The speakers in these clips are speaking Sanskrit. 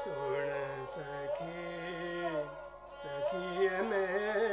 सुन सखी सखी मेरी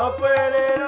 ਆਪਣੇ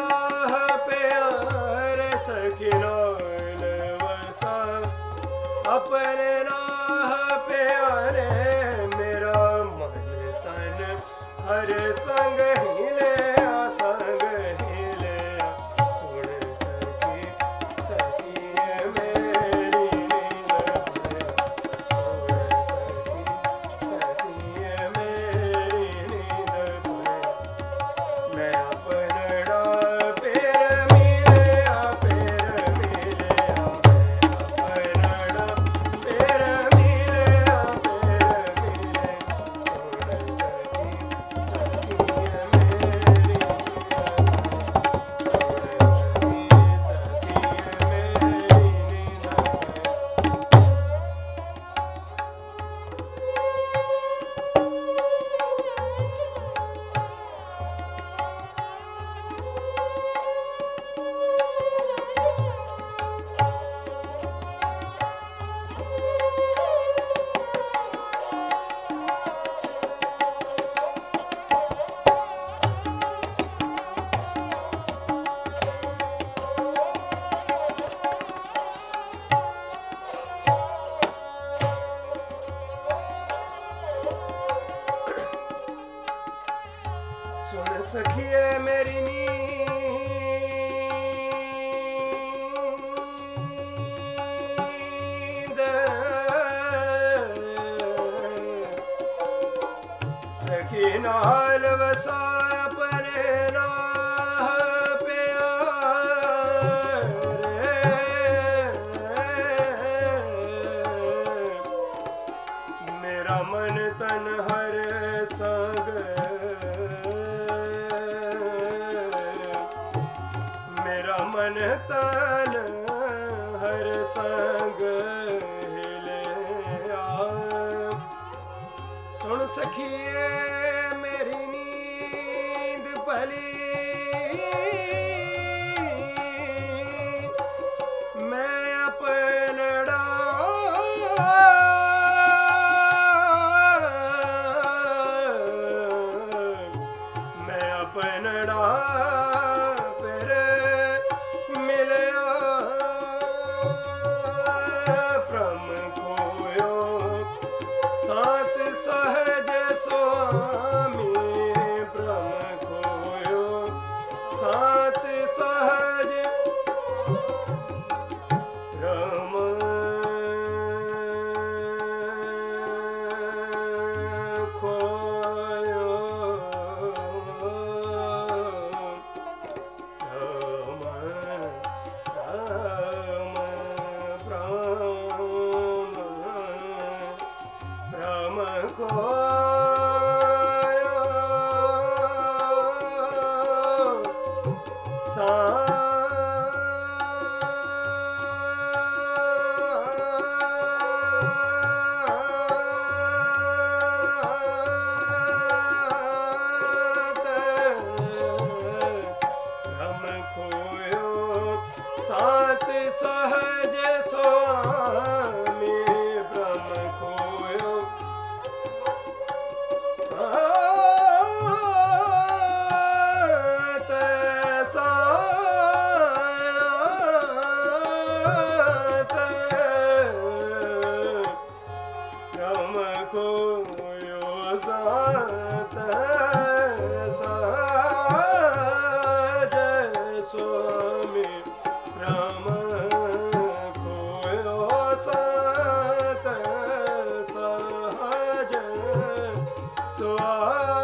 Allah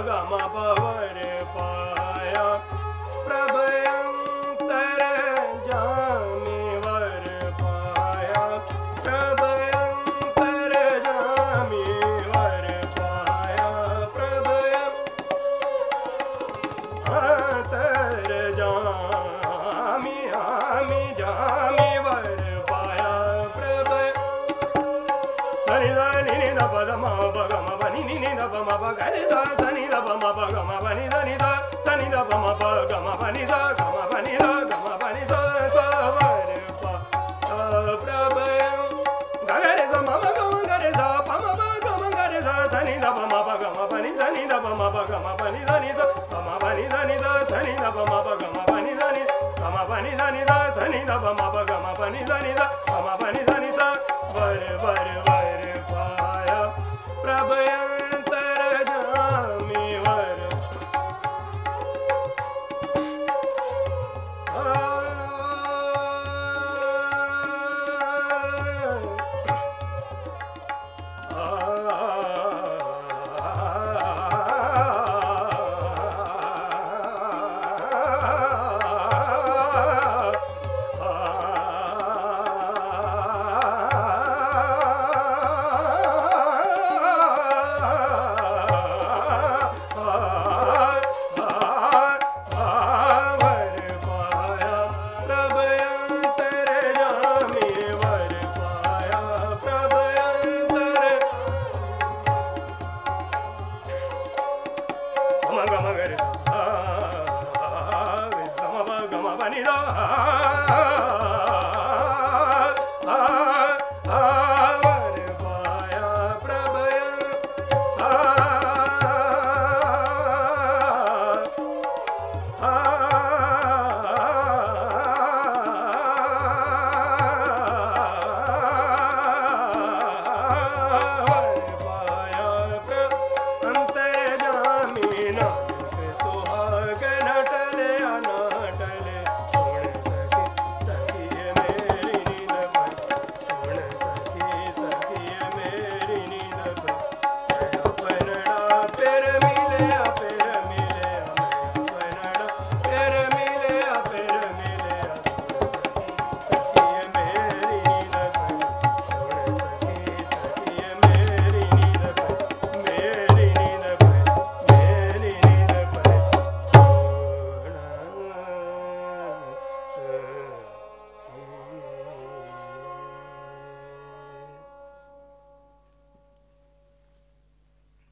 ग म प ma ba ga ma ba ni da ni da sa ni da ba ma ba ga ma ba ni da